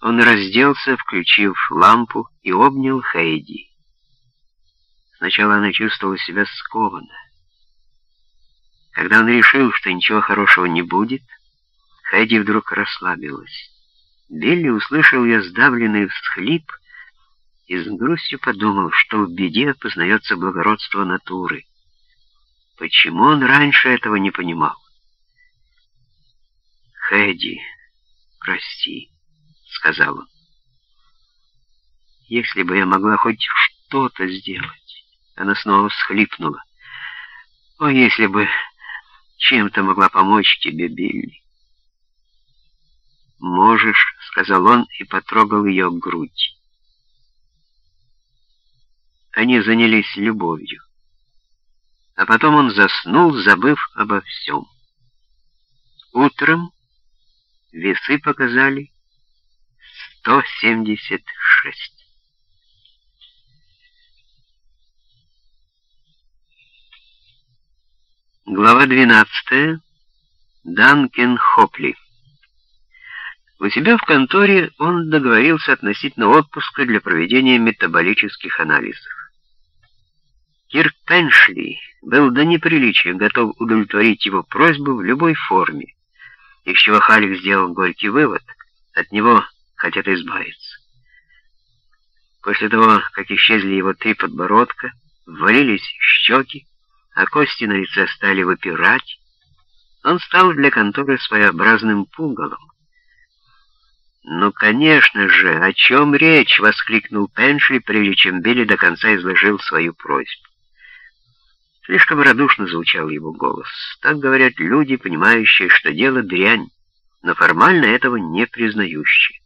Он разделся, включив лампу, и обнял Хейди. Сначала она чувствовала себя скованно. Когда он решил, что ничего хорошего не будет, Хэдди вдруг расслабилась. Билли услышал ее сдавленный всхлип и с грустью подумал, что в беде познается благородство натуры. Почему он раньше этого не понимал? «Хэдди, прости», — сказал он. «Если бы я могла хоть что-то сделать...» Она снова всхлипнула. «О, если бы чем-то могла помочь тебе, Билли!» «Можешь», — сказал он и потрогал ее грудь. Они занялись любовью. А потом он заснул, забыв обо всем. Утром весы показали 176. Глава 12. Данкен Хопли. У себя в конторе он договорился относительно отпуска для проведения метаболических анализов. Кирк Пеншли был до неприличия готов удовлетворить его просьбу в любой форме, из чего Халик сделал горький вывод, от него хотят избавиться. После того, как исчезли его три подбородка, ввалились щеки, а кости на лице стали выпирать, он стал для конторы своеобразным пугалом. «Ну, конечно же, о чем речь?» — воскликнул Пеншли, прежде чем Билли до конца изложил свою просьбу. Слишком радушно звучал его голос. Так говорят люди, понимающие, что дело дрянь, но формально этого не признающие.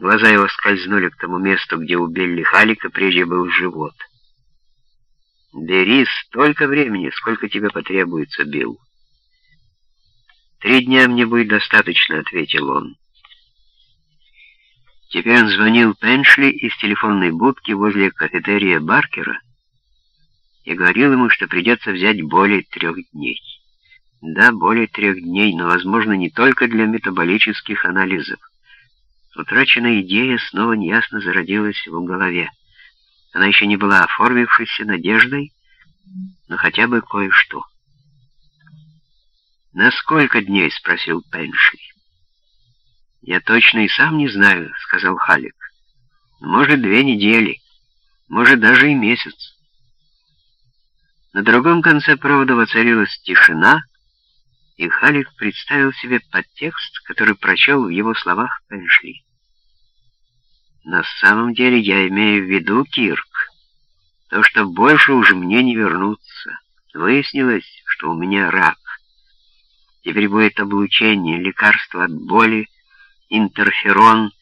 Глаза его скользнули к тому месту, где у Билли Халика прежде был живот. «Бери столько времени, сколько тебе потребуется, Билл. «Три дня мне будет достаточно», — ответил он. Теперь он звонил Пеншли из телефонной будки возле кафетерия Баркера и говорил ему, что придется взять более трех дней. Да, более трех дней, но, возможно, не только для метаболических анализов. Утраченная идея снова неясно зародилась в голове. Она еще не была оформившейся надеждой, но хотя бы кое-что. «На сколько дней?» — спросил Пенши. «Я точно и сам не знаю», — сказал Халик. «Может, две недели, может, даже и месяц». На другом конце провода воцарилась тишина, и Халик представил себе подтекст, который прочел в его словах Пеншли. «На самом деле я имею в виду, Кирк, то, что больше уже мне не вернуться. Выяснилось, что у меня рак. Теперь будет облучение, лекарство от боли, интерферон,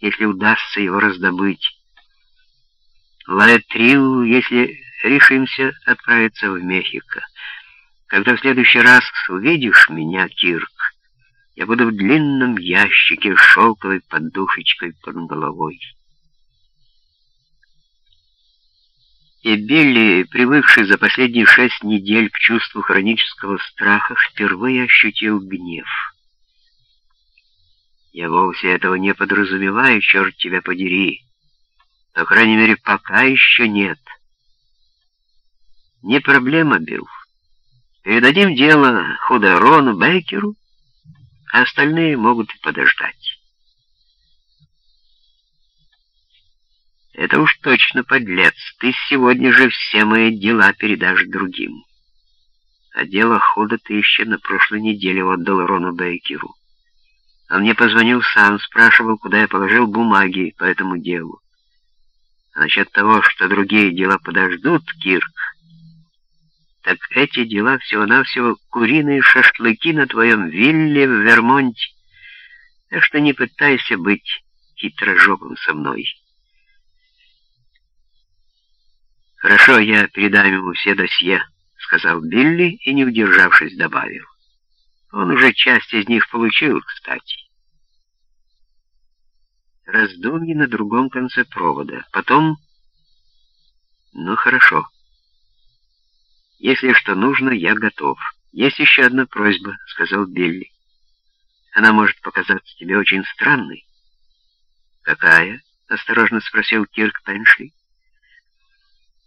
если удастся его раздобыть. Лаэтрил, если решимся отправиться в Мехико. Когда в следующий раз увидишь меня, Кирк, я буду в длинном ящике с шелковой подушечкой под головой. И Билли, привыкший за последние шесть недель к чувству хронического страха, впервые ощутил гнев. Я вовсе этого не подразумеваю, черт тебя подери. По крайней мере, пока еще нет. Не проблема, Билл. Передадим дело Худерону Бейкеру, а остальные могут подождать. Это уж точно подлец. Ты сегодня же все мои дела передашь другим. А дело худо ты еще на прошлой неделе отдал Рону Бейкеру. Он мне позвонил сам, спрашивал, куда я положил бумаги по этому делу. А насчет того, что другие дела подождут, Кирк, так эти дела всего-навсего куриные шашлыки на твоем вилле в Вермонте. Так что не пытайся быть хитрожопым со мной». «Хорошо, я передам ему все досье», — сказал Билли и, не удержавшись, добавил. «Он уже часть из них получил, кстати». Раздумье на другом конце провода. Потом... «Ну, хорошо. Если что нужно, я готов. Есть еще одна просьба», — сказал Билли. Она может показаться тебе очень странной». «Какая?» — осторожно спросил Кирк Пеншли.